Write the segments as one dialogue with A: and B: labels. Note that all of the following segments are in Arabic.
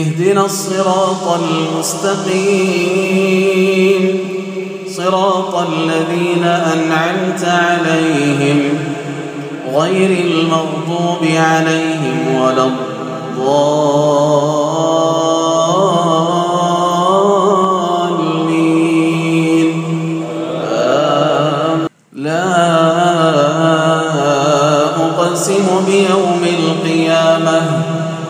A: اهدنا الصراط المستقيم. صراط الذين أنعمت عليهم غير المغضوب عليهم ولا الضالين. لا أقسم بيوم القيامة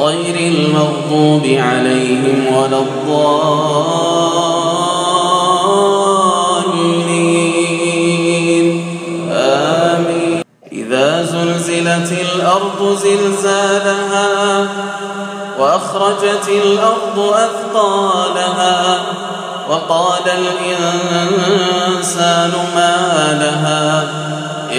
A: غير المغضوب عليهم ولا الضالين. آمين. إذا زلزلت الأرض زلزالها وأخرجت الأرض أثقالها وقال الإنسان ما لها